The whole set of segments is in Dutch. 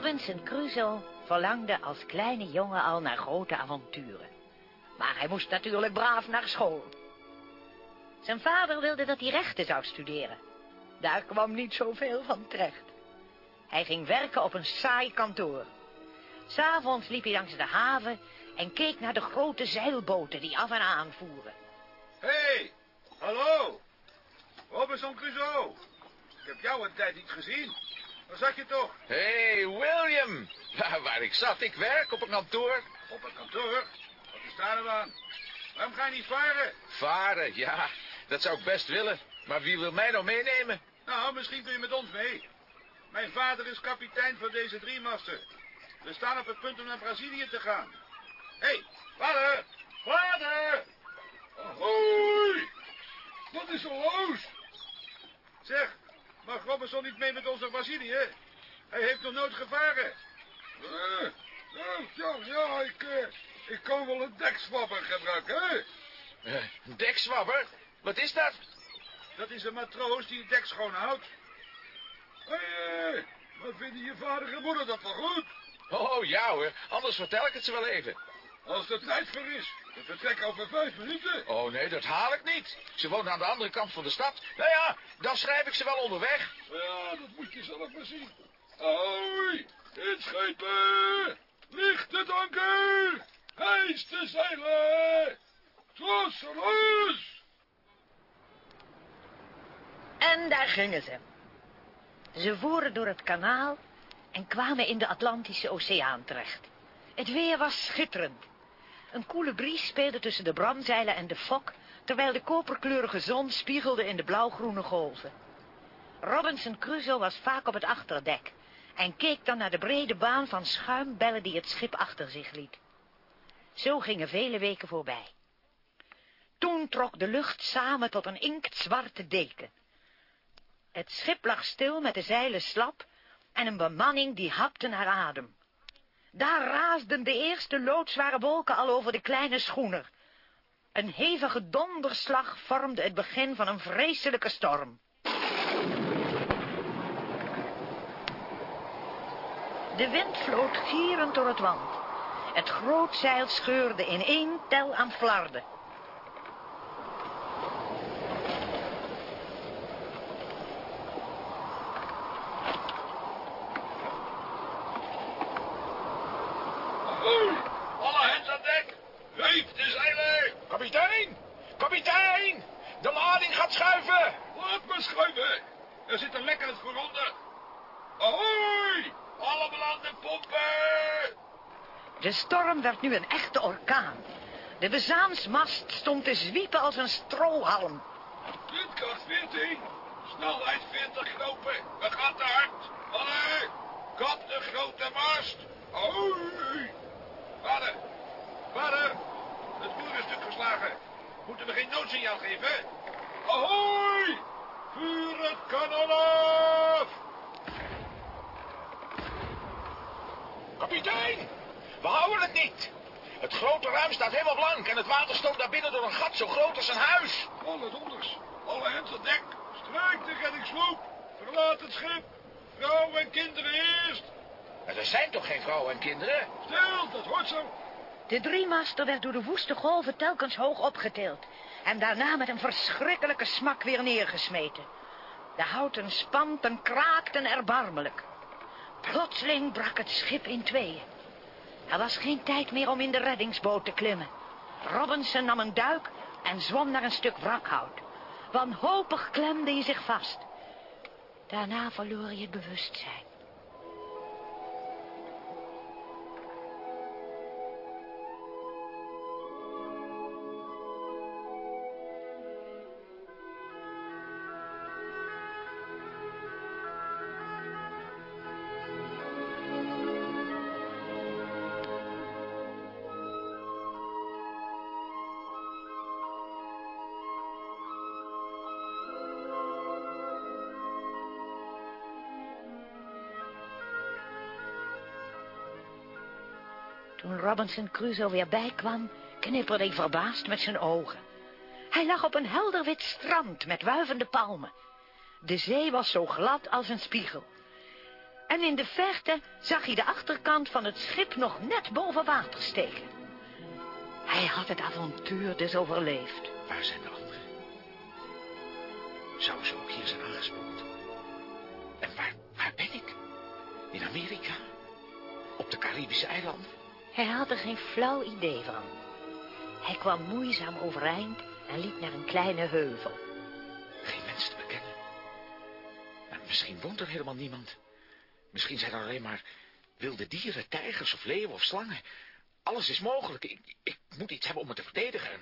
Robinson Crusoe verlangde als kleine jongen al naar grote avonturen. Maar hij moest natuurlijk braaf naar school. Zijn vader wilde dat hij rechten zou studeren. Daar kwam niet zoveel van terecht. Hij ging werken op een saai kantoor. S'avonds liep hij langs de haven en keek naar de grote zeilboten die af en aan voeren. Hé, hey, hallo. Robinson Crusoe. Ik heb jou een tijd niet gezien. Waar zat je toch? Hé, hey, William. Waar, waar ik zat, ik werk op een kantoor. Op een kantoor? Wat is daar nou aan? Waarom ga je niet varen? Varen, ja. Dat zou ik best willen. Maar wie wil mij nou meenemen? Nou, misschien kun je met ons mee. Mijn vader is kapitein van deze driemaster. We staan op het punt om naar Brazilië te gaan. Hé, hey, vader! Vader! Hoi! Wat is er los? Zeg, mag Robinson niet mee met ons naar Brazilië? Hij heeft nog nooit gevaren. Uh, ja, ja, ik, uh, ik kan wel een dekswabber gebruiken, hè? Uh, dekswabber? Wat is dat? Dat is een matroos die het dek schoonhoudt. Hé, hey, wat vinden je vader en moeder dat wel goed? Oh, ja hoor, anders vertel ik het ze wel even. Als de tijd voor is. We vertrekken over vijf minuten. Oh nee, dat haal ik niet. Ze woont aan de andere kant van de stad. Nou ja, dan schrijf ik ze wel onderweg. Ja, dat moet je zelf maar zien. Hoi, inschepen. Licht het anker. Hijs de zeilen. Tros, los. En daar gingen ze. Ze voeren door het kanaal en kwamen in de Atlantische Oceaan terecht. Het weer was schitterend. Een koele bries speelde tussen de bramzeilen en de fok, terwijl de koperkleurige zon spiegelde in de blauwgroene golven. Robinson Crusoe was vaak op het achterdek en keek dan naar de brede baan van schuimbellen die het schip achter zich liet. Zo gingen vele weken voorbij. Toen trok de lucht samen tot een inktzwarte deken. Het schip lag stil met de zeilen slap en een bemanning die hapte naar adem. Daar raasden de eerste loodzware wolken al over de kleine schoener. Een hevige donderslag vormde het begin van een vreselijke storm. De wind floot gierend door het wand. Het grootzeil scheurde in één tel aan flarden. Alle hens aan dek. Reef de zeilen. Kapitein! Kapitein! De lading gaat schuiven! Laat me schuiven. Er zit een lek aan het vooronder. Ahoy! Alle belanden pompen. De storm werd nu een echte orkaan. De bezaansmast stond te zwiepen als een strohalm. Windkracht 14. Snelheid 40 knopen. We gaan te hard. Alle, kap de grote mast. Ahoy! Vader, vader, het roer is stuk geslagen. Moeten we geen noodsignaal geven? Ahoy! Vuur het kanon af! Kapitein! We houden het niet! Het grote ruim staat helemaal blank en het water stoomt daar binnen door een gat zo groot als een huis. Alle donders, alle hens aan dek. Strijk de reddingssloep. Verlaat het schip. Vrouwen en kinderen eerst. Maar er zijn toch geen vrouwen en kinderen? Stil, dat hoort zo. De driemaster werd door de woeste golven telkens hoog opgetild... en daarna met een verschrikkelijke smak weer neergesmeten. De houten spanten kraakten erbarmelijk. Plotseling brak het schip in tweeën. Er was geen tijd meer om in de reddingsboot te klimmen. Robinson nam een duik en zwom naar een stuk wrakhout. Wanhopig klemde hij zich vast. Daarna verloor hij het bewustzijn. Toen Robinson Crusoe weer bijkwam, knipperde hij verbaasd met zijn ogen. Hij lag op een helder wit strand met wuivende palmen. De zee was zo glad als een spiegel. En in de verte zag hij de achterkant van het schip nog net boven water steken. Hij had het avontuur dus overleefd. Waar zijn de anderen? Zou ze ook hier zijn aangespoeld? En waar, waar ben ik? In Amerika? Op de Caribische eilanden? Hij had er geen flauw idee van. Hij kwam moeizaam overeind en liep naar een kleine heuvel. Geen mens te bekennen. En misschien woont er helemaal niemand. Misschien zijn er alleen maar wilde dieren, tijgers of leeuwen of slangen. Alles is mogelijk. Ik, ik moet iets hebben om me te verdedigen.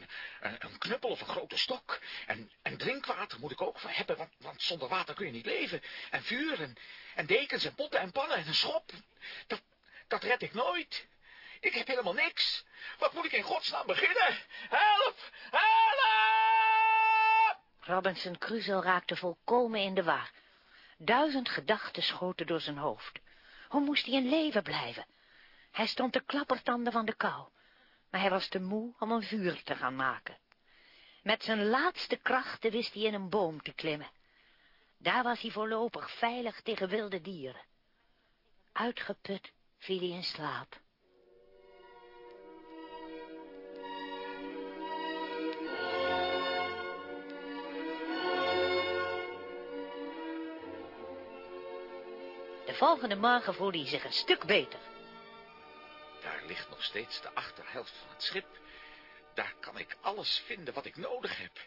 Een, een, knuppel of een grote stok. En, en drinkwater moet ik ook hebben, want, want zonder water kun je niet leven. En vuur en, en dekens en potten en pannen en een schop. Dat, dat red ik nooit. Ik heb helemaal niks. Wat moet ik in godsnaam beginnen? Help! Help! Robinson Crusoe raakte volkomen in de war. Duizend gedachten schoten door zijn hoofd. Hoe moest hij in leven blijven? Hij stond te klappertanden van de kou, maar hij was te moe om een vuur te gaan maken. Met zijn laatste krachten wist hij in een boom te klimmen. Daar was hij voorlopig veilig tegen wilde dieren. Uitgeput viel hij in slaap. Volgende morgen voelde hij zich een stuk beter. Daar ligt nog steeds de achterhelft van het schip. Daar kan ik alles vinden wat ik nodig heb.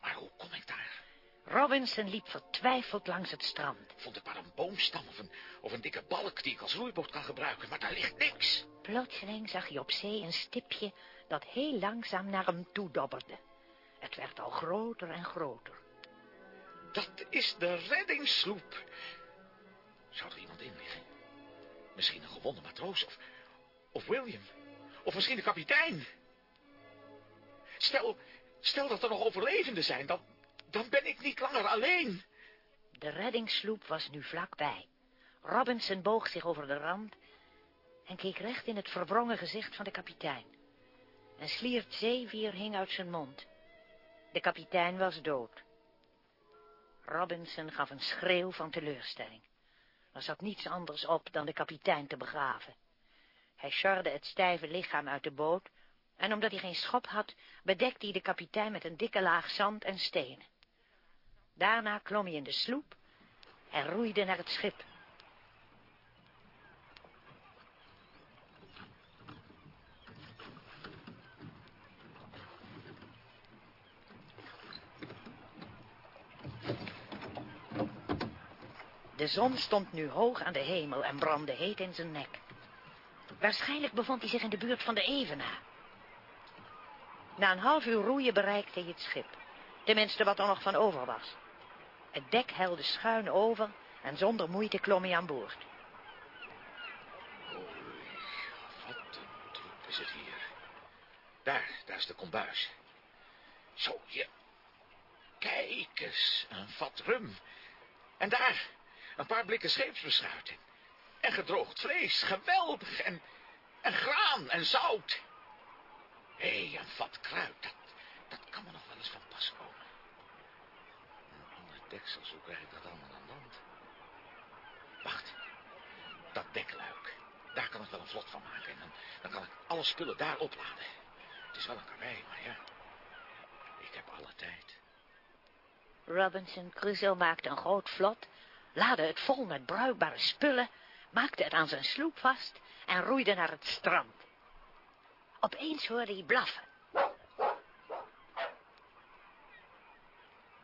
Maar hoe kom ik daar? Robinson liep vertwijfeld langs het strand. Vond ik maar een boomstam of een, of een dikke balk die ik als roeiboot kan gebruiken, maar daar ligt niks. Plotseling zag hij op zee een stipje dat heel langzaam naar hem toe dobberde. Het werd al groter en groter. Dat is de reddingssloep. Zou er iemand in liggen? Misschien een gewonde matroos of, of William. Of misschien de kapitein. Stel, stel dat er nog overlevenden zijn, dan, dan ben ik niet langer alleen. De reddingssloep was nu vlakbij. Robinson boog zich over de rand en keek recht in het verwrongen gezicht van de kapitein. Een sliert zeewier hing uit zijn mond. De kapitein was dood. Robinson gaf een schreeuw van teleurstelling. Er zat niets anders op dan de kapitein te begraven. Hij sjorde het stijve lichaam uit de boot, en omdat hij geen schop had, bedekte hij de kapitein met een dikke laag zand en stenen. Daarna klom hij in de sloep en roeide naar het schip. De zon stond nu hoog aan de hemel en brandde heet in zijn nek. Waarschijnlijk bevond hij zich in de buurt van de Evenaar. Na een half uur roeien bereikte hij het schip. Tenminste, wat er nog van over was. Het dek helde schuin over en zonder moeite klom hij aan boord. Wat een troep is het hier. Daar, daar is de kombuis. Zo, hier. Kijk eens, een vat rum. En daar, een paar blikken scheepsbeschuiting. En gedroogd vlees, geweldig. En, en graan en zout. Hé, een vat kruid, dat, dat kan me nog wel eens van pas komen. Een ander deksel, zo krijg ik dat allemaal aan land. Wacht, dat dekluik. Daar kan ik wel een vlot van maken. En dan, dan kan ik alle spullen daar opladen. Het is wel een karwei, maar ja. Ik heb alle tijd. Robinson Crusoe maakte een groot vlot, laadde het vol met bruikbare spullen, maakte het aan zijn sloep vast en roeide naar het strand. Opeens hoorde hij blaffen.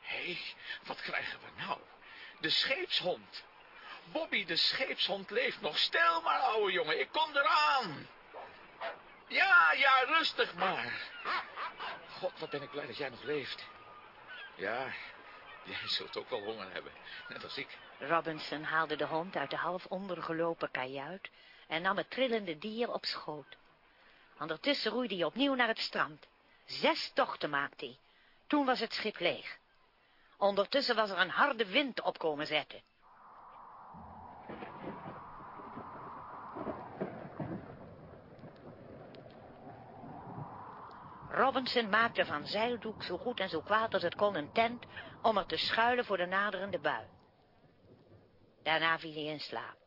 Hé, wat krijgen we nou? De scheepshond. Bobby, de scheepshond leeft nog. Stil maar, ouwe jongen, ik kom eraan. Ja, ja, rustig maar. God, wat ben ik blij dat jij nog leeft. Ja, jij zult ook wel honger hebben, net als ik. Robinson haalde de hond uit de half ondergelopen kajuit en nam het trillende dier op schoot. Ondertussen roeide hij opnieuw naar het strand. Zes tochten maakte hij. Toen was het schip leeg. Ondertussen was er een harde wind opkomen zetten. Robinson maakte van zeildoek zo goed en zo kwaad als het kon een tent om er te schuilen voor de naderende bui. Daarna viel hij in slaap.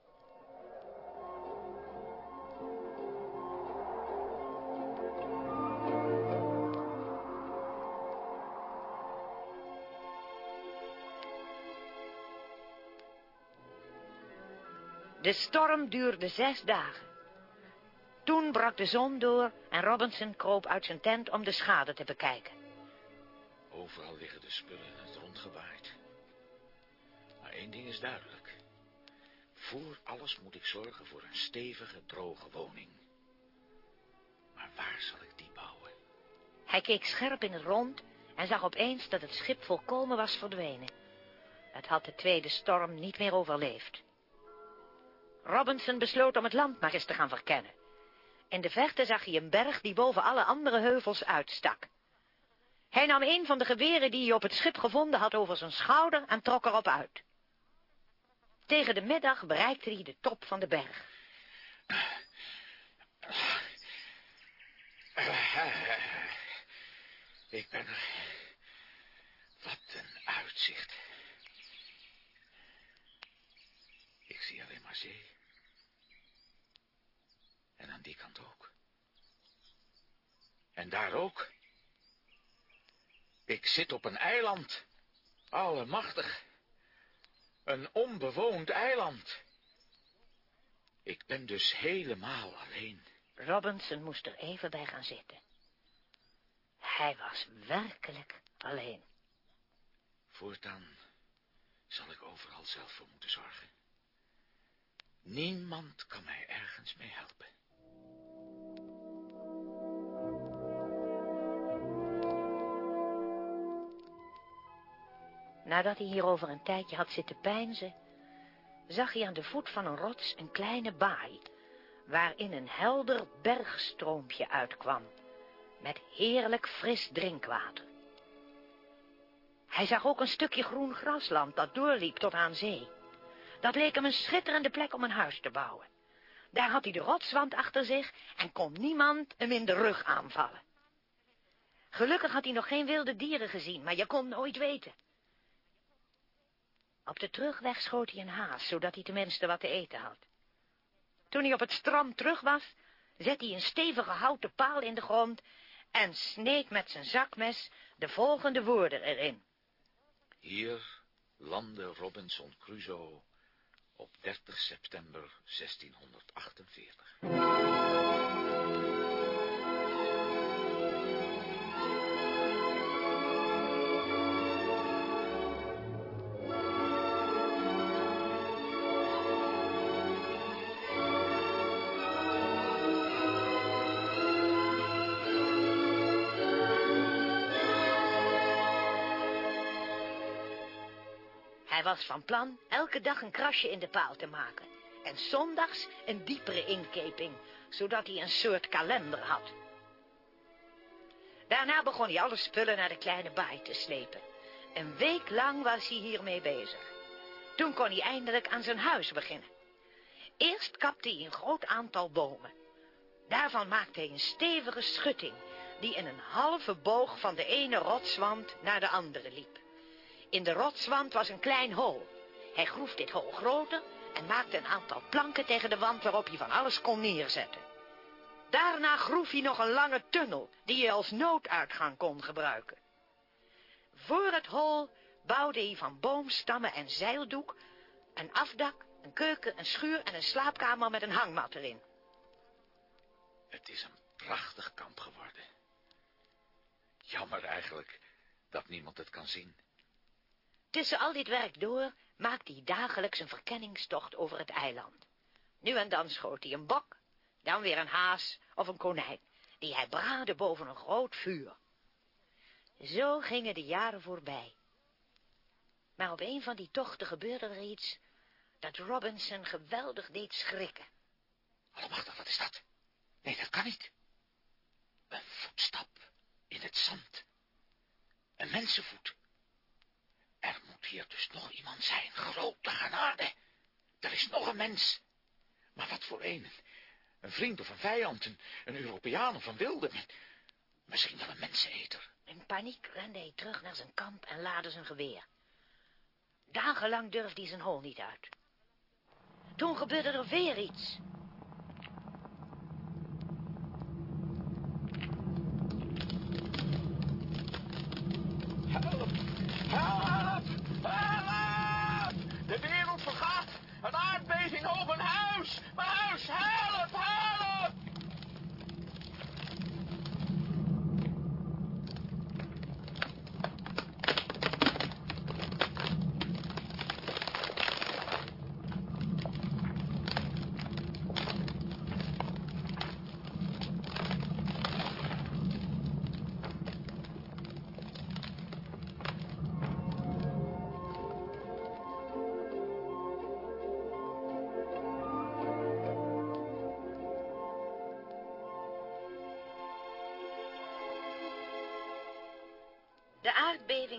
De storm duurde zes dagen. Toen brak de zon door en Robinson kroop uit zijn tent om de schade te bekijken. Overal liggen de spullen in het rond gewaaid. Maar één ding is duidelijk. Voor alles moet ik zorgen voor een stevige, droge woning. Maar waar zal ik die bouwen? Hij keek scherp in het rond en zag opeens dat het schip volkomen was verdwenen. Het had de tweede storm niet meer overleefd. Robinson besloot om het land maar eens te gaan verkennen. In de verte zag hij een berg die boven alle andere heuvels uitstak. Hij nam een van de geweren die hij op het schip gevonden had over zijn schouder en trok erop uit. Tegen de middag bereikte hij de top van de berg. Ik ben er. Wat een uitzicht. Ik zie alleen maar zee. En aan die kant ook. En daar ook. Ik zit op een eiland. Allemachtig. Een onbewoond eiland. Ik ben dus helemaal alleen. Robinson moest er even bij gaan zitten. Hij was werkelijk alleen. Voortaan zal ik overal zelf voor moeten zorgen. Niemand kan mij ergens mee helpen. Nadat hij hierover een tijdje had zitten peinzen, zag hij aan de voet van een rots een kleine baai, waarin een helder bergstroompje uitkwam, met heerlijk fris drinkwater. Hij zag ook een stukje groen grasland dat doorliep tot aan zee. Dat leek hem een schitterende plek om een huis te bouwen. Daar had hij de rotswand achter zich en kon niemand hem in de rug aanvallen. Gelukkig had hij nog geen wilde dieren gezien, maar je kon nooit weten. Op de terugweg schoot hij een haas, zodat hij tenminste wat te eten had. Toen hij op het strand terug was, zette hij een stevige houten paal in de grond en sneed met zijn zakmes de volgende woorden erin. Hier landde Robinson Crusoe op 30 september 1648. Was van plan elke dag een krasje in de paal te maken. En zondags een diepere inkeping, zodat hij een soort kalender had. Daarna begon hij alle spullen naar de kleine baai te slepen. Een week lang was hij hiermee bezig. Toen kon hij eindelijk aan zijn huis beginnen. Eerst kapte hij een groot aantal bomen. Daarvan maakte hij een stevige schutting, die in een halve boog van de ene rotswand naar de andere liep. In de rotswand was een klein hol. Hij groef dit hol groter en maakte een aantal planken tegen de wand waarop hij van alles kon neerzetten. Daarna groef hij nog een lange tunnel die hij als nooduitgang kon gebruiken. Voor het hol bouwde hij van boomstammen en zeildoek een afdak, een keuken, een schuur en een slaapkamer met een hangmat erin. Het is een prachtig kamp geworden. Jammer eigenlijk dat niemand het kan zien. Tussen al dit werk door maakte hij dagelijks een verkenningstocht over het eiland. Nu en dan schoot hij een bok, dan weer een haas of een konijn, die hij braadde boven een groot vuur. Zo gingen de jaren voorbij. Maar op een van die tochten gebeurde er iets dat Robinson geweldig deed schrikken. Allemachtig, wat is dat? Nee, dat kan niet. Een voetstap in het zand. Een mensenvoet. Er moet hier dus nog iemand zijn. Grote genade. Er is nog een mens. Maar wat voor een? Een vriend of een vijand? Een, een Europeaan of een wilde? Misschien wel een menseneter. In paniek rende hij terug naar zijn kamp en laadde zijn geweer. Dagenlang durfde hij zijn hol niet uit. Toen gebeurde er weer iets. Help! Help! De wereld vergaat! Een aardbeving over een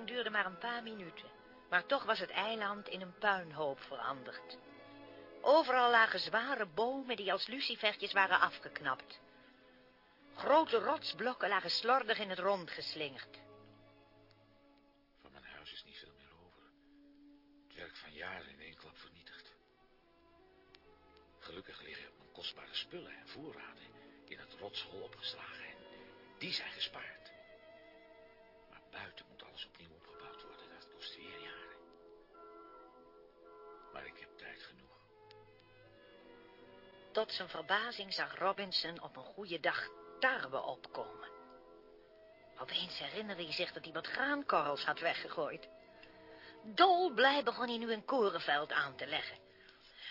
duurde maar een paar minuten, maar toch was het eiland in een puinhoop veranderd. Overal lagen zware bomen die als lucifertjes waren afgeknapt. Grote rotsblokken lagen slordig in het rond geslingerd. Van mijn huis is niet veel meer over. Het werk van jaren in één klap vernietigd. Gelukkig liggen mijn kostbare spullen en voorraden in het rotshol opgeslagen en die zijn gespaard. Maar buiten opnieuw opgebouwd worden. Dat kost weer jaren. Maar ik heb tijd genoeg. Tot zijn verbazing zag Robinson op een goede dag tarwe opkomen. Opeens herinnerde hij zich dat hij wat graankorrels had weggegooid. Dolblij begon hij nu een korenveld aan te leggen.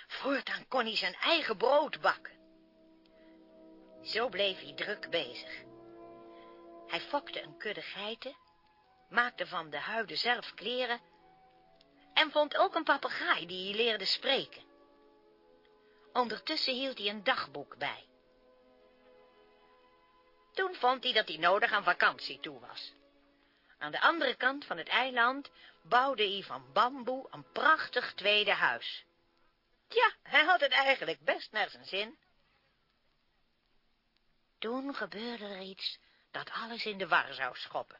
Voortaan kon hij zijn eigen brood bakken. Zo bleef hij druk bezig. Hij fokte een kudde geiten, maakte van de huiden zelf kleren en vond ook een papegaai die hij leerde spreken. Ondertussen hield hij een dagboek bij. Toen vond hij dat hij nodig aan vakantie toe was. Aan de andere kant van het eiland bouwde hij van bamboe een prachtig tweede huis. Tja, hij had het eigenlijk best naar zijn zin. Toen gebeurde er iets dat alles in de war zou schoppen.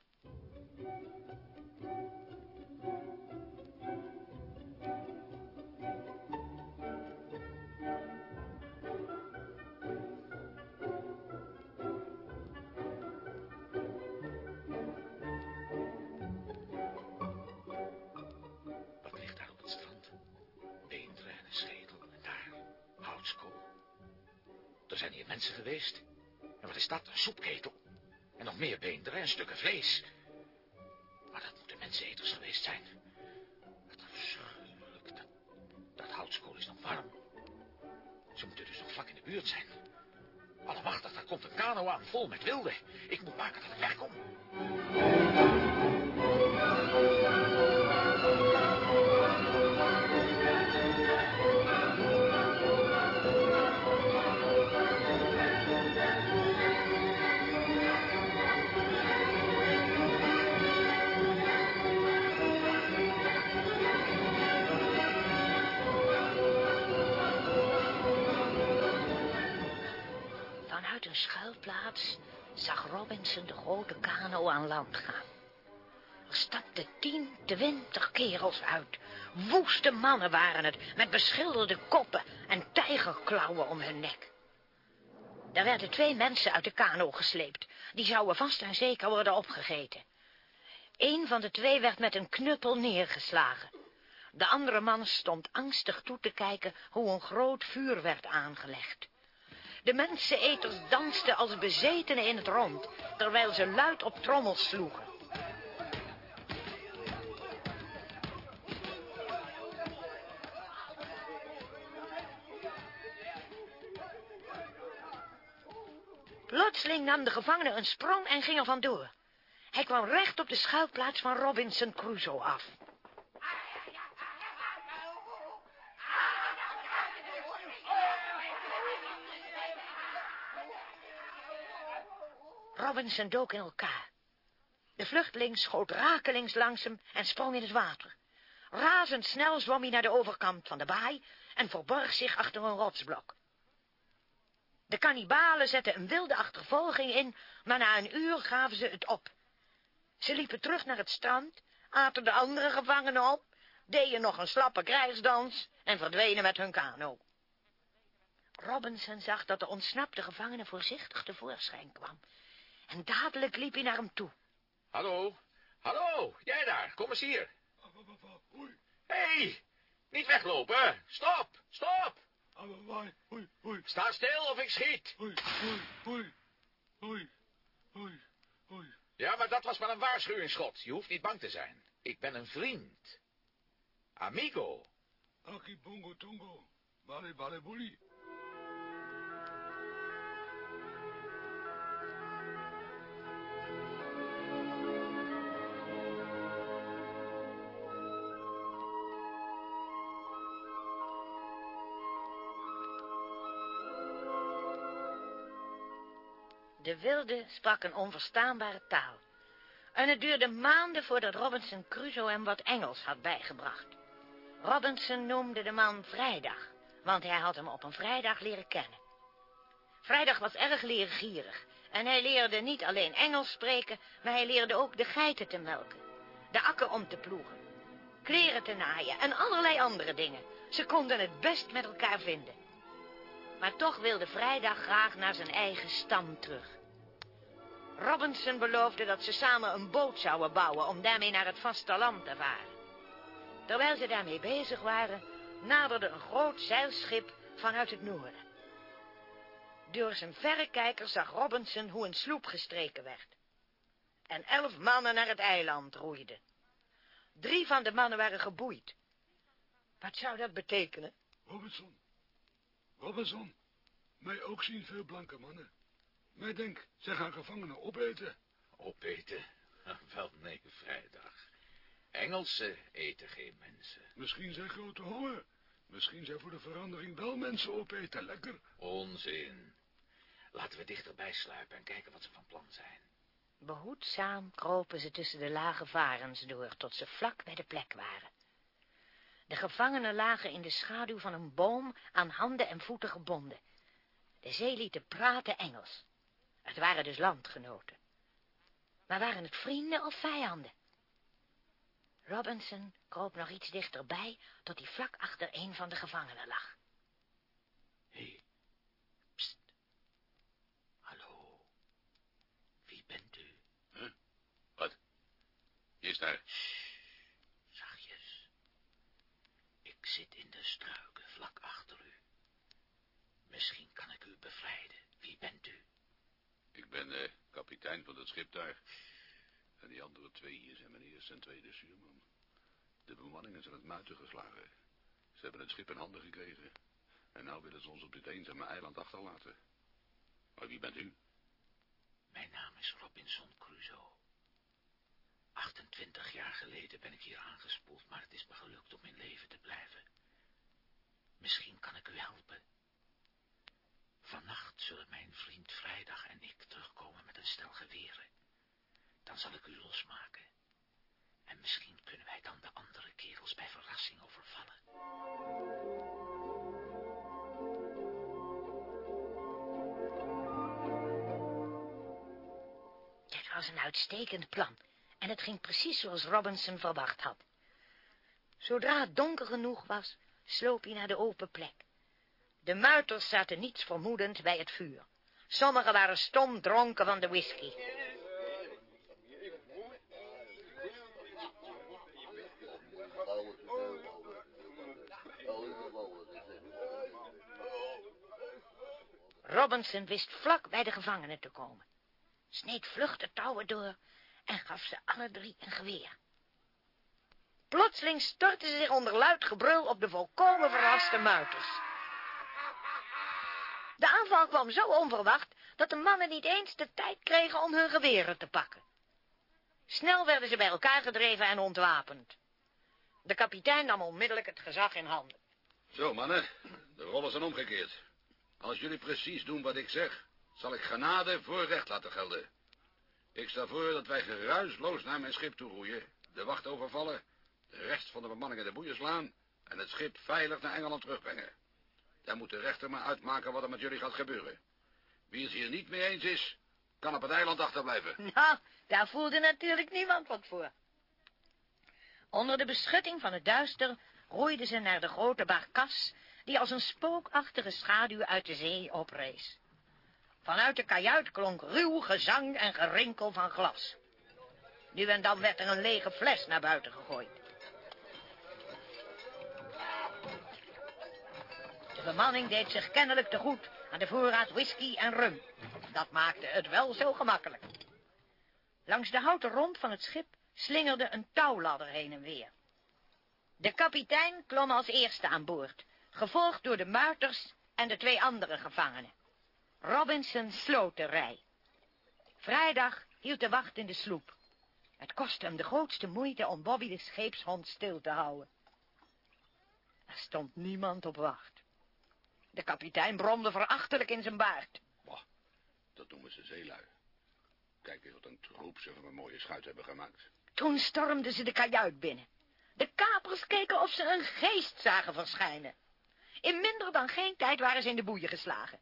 Er zijn hier mensen geweest. En wat is dat? Een soepketel. En nog meer beenderen en stukken vlees. Menseneters geweest zijn. Dat, houtskool is nog warm. Ze moeten dus nog vlak in de buurt zijn. Allemachtig, daar komt een kano aan, vol met wilden. Ik moet maken dat ik wegkom. Zag Robinson de grote kano aan land gaan. Er stapten tien, twintig kerels uit. Woeste mannen waren het, met beschilderde koppen en tijgerklauwen om hun nek. Er werden twee mensen uit de kano gesleept. Die zouden vast en zeker worden opgegeten. Een van de twee werd met een knuppel neergeslagen. De andere man stond angstig toe te kijken hoe een groot vuur werd aangelegd. De menseneters dansten als bezetenen in het rond, terwijl ze luid op trommels sloegen. Plotseling nam de gevangene een sprong en ging er vandoor. Hij kwam recht op de schuilplaats van Robinson Crusoe af. Robinson dook in elkaar. De vluchteling schoot rakelings langs hem en sprong in het water. Razendsnel zwom hij naar de overkant van de baai en verborg zich achter een rotsblok. De kannibalen zetten een wilde achtervolging in, maar na een uur gaven ze het op. Ze liepen terug naar het strand, aten de andere gevangenen op, deden nog een slappe krijgsdans en verdwenen met hun kano. Robinson zag dat de ontsnapte gevangene voorzichtig tevoorschijn kwam. En dadelijk liep hij naar hem toe. Hallo, hallo, jij daar, kom eens hier. Hoi, Hé, hey, niet weglopen. Stop, stop. hoi, hoi, hoi, Sta stil of ik schiet. hoi, hoi, hoi, hoi, hoi, hoi. Ja, maar dat was maar een waarschuwingsschot. Je hoeft niet bang te zijn. Ik ben een vriend. Amigo. Aki bongo tongo, bale bale boelie. De wilde sprak een onverstaanbare taal. En het duurde maanden voordat Robinson Crusoe hem wat Engels had bijgebracht. Robinson noemde de man Vrijdag, want hij had hem op een vrijdag leren kennen. Vrijdag was erg leergierig en hij leerde niet alleen Engels spreken, maar hij leerde ook de geiten te melken, de akker om te ploegen, kleren te naaien en allerlei andere dingen. Ze konden het best met elkaar vinden. Maar toch wilde Vrijdag graag naar zijn eigen stam terug. Robinson beloofde dat ze samen een boot zouden bouwen om daarmee naar het vasteland te varen. Terwijl ze daarmee bezig waren, naderde een groot zeilschip vanuit het noorden. Door zijn verrekijker zag Robinson hoe een sloep gestreken werd. En elf mannen naar het eiland roeiden. Drie van de mannen waren geboeid. Wat zou dat betekenen? Robinson, Robinson, mij ook zien veel blanke mannen. Mij denk, zij gaan gevangenen opeten. Opeten? Wel nee, vrijdag. Engelsen eten geen mensen. Misschien zijn grote honger. Misschien zijn voor de verandering wel mensen opeten. Lekker. Onzin. Laten we dichterbij sluipen en kijken wat ze van plan zijn. Behoedzaam kropen ze tussen de lage varens door, tot ze vlak bij de plek waren. De gevangenen lagen in de schaduw van een boom aan handen en voeten gebonden. De zeelieten praten Engels. Het waren dus landgenoten. Maar waren het vrienden of vijanden? Robinson kroop nog iets dichterbij, tot hij vlak achter een van de gevangenen lag. Hé, hey. pst. Hallo. Wie bent u? Wat? Wie is daar? Shh, zachtjes. Ik zit in de struiken vlak achter u. Misschien kan ik u bevrijden. Wie bent u? Ik ben kapitein van het schip daar. En die andere twee hier zijn mijn eerste en tweede stuurman. De bemanning is aan het muiten geslagen. Ze hebben het schip in handen gekregen. En nou willen ze ons op dit eenzame eiland achterlaten. Maar wie bent u? Mijn naam is Robinson Crusoe. 28 jaar geleden ben ik hier aangespoeld, maar het is me gelukt om in leven te blijven. Misschien kan ik u helpen. Vannacht zullen mijn vriend Vrijdag en ik terugkomen met een stel geweren. Dan zal ik u losmaken. En misschien kunnen wij dan de andere kerels bij verrassing overvallen. Dit was een uitstekend plan. En het ging precies zoals Robinson verwacht had. Zodra het donker genoeg was, sloop hij naar de open plek. De muiters zaten niets vermoedend bij het vuur. Sommigen waren stom dronken van de whisky. Robinson wist vlak bij de gevangenen te komen. Sneed vlug de touwen door en gaf ze alle drie een geweer. Plotseling stortten ze zich onder luid gebrul op de volkomen verraste muiters. De aanval kwam zo onverwacht dat de mannen niet eens de tijd kregen om hun geweren te pakken. Snel werden ze bij elkaar gedreven en ontwapend. De kapitein nam onmiddellijk het gezag in handen. Zo, mannen. De rollen zijn omgekeerd. Als jullie precies doen wat ik zeg, zal ik genade voor recht laten gelden. Ik stel voor dat wij geruisloos naar mijn schip toe roeien, de wacht overvallen, de rest van de bemanning in de boeien slaan en het schip veilig naar Engeland terugbrengen. Dan moet de rechter maar uitmaken wat er met jullie gaat gebeuren. Wie het hier niet mee eens is, kan op het eiland achterblijven. Nou, daar voelde natuurlijk niemand wat voor. Onder de beschutting van het duister roeiden ze naar de grote barkas die als een spookachtige schaduw uit de zee oprees. Vanuit de kajuit klonk ruw gezang en gerinkel van glas. Nu en dan werd er een lege fles naar buiten gegooid. Bemanning deed zich kennelijk te goed aan de voorraad whisky en rum. Dat maakte het wel zo gemakkelijk. Langs de houten romp van het schip slingerde een touwladder heen en weer. De kapitein klom als eerste aan boord, gevolgd door de muiters en de twee andere gevangenen. Robinson sloot de rij. Vrijdag hield de wacht in de sloep. Het kostte hem de grootste moeite om Bobby de scheepshond stil te houden. Er stond niemand op wacht. De kapitein bromde verachtelijk in zijn baard. Bah, dat noemen ze zeelui. Kijk eens wat een troep ze van een mooie schuit hebben gemaakt. Toen stormden ze de kajuit binnen. De kapers keken of ze een geest zagen verschijnen. In minder dan geen tijd waren ze in de boeien geslagen.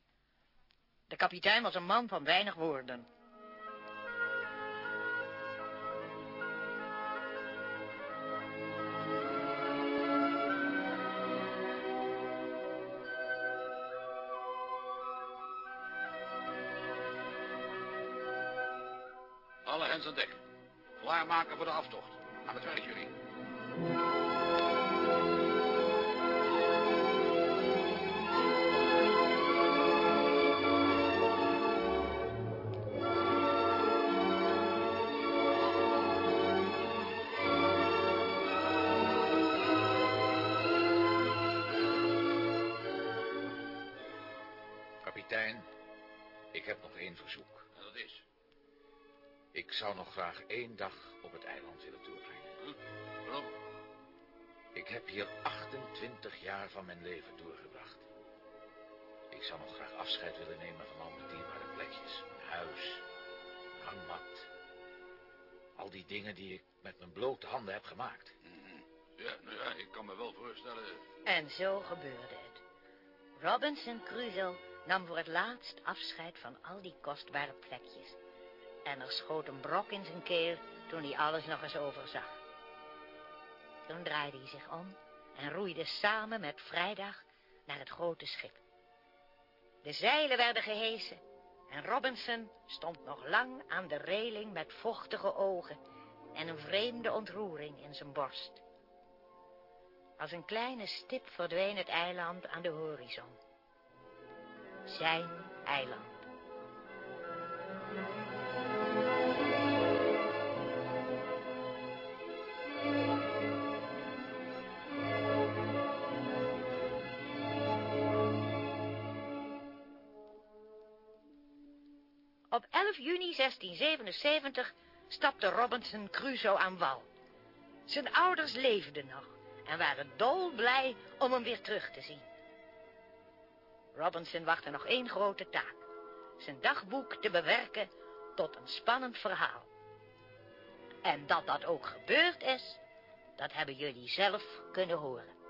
De kapitein was een man van weinig woorden. Klaarmaken voor de aftocht. Aan het werk, jullie. Kapitein, ik heb nog één verzoek. En dat is. Ik zou nog graag één dag eiland willen doorbrengen. Huh? Waarom? Ik heb hier 28 jaar van mijn leven doorgebracht. Ik zou nog graag afscheid willen nemen van al mijn dierbare plekjes. Mijn huis, mijn hangmat. Al die dingen die ik met mijn blote handen heb gemaakt. Mhm. Ja, nou ja, ik kan me wel voorstellen. En zo gebeurde het. Robinson Crusoe nam voor het laatst afscheid van al die kostbare plekjes. En er schoot een brok in zijn keel toen hij alles nog eens overzag. Toen draaide hij zich om en roeide samen met Vrijdag naar het grote schip. De zeilen werden gehesen en Robinson stond nog lang aan de reling met vochtige ogen en een vreemde ontroering in zijn borst. Als een kleine stip verdween het eiland aan de horizon. Zijn eiland. Op 11 juni 1677 stapte Robinson Crusoe aan wal. Zijn ouders leefden nog en waren dolblij om hem weer terug te zien. Robinson wachtte nog één grote taak. Zijn dagboek te bewerken tot een spannend verhaal. En dat dat ook gebeurd is, dat hebben jullie zelf kunnen horen.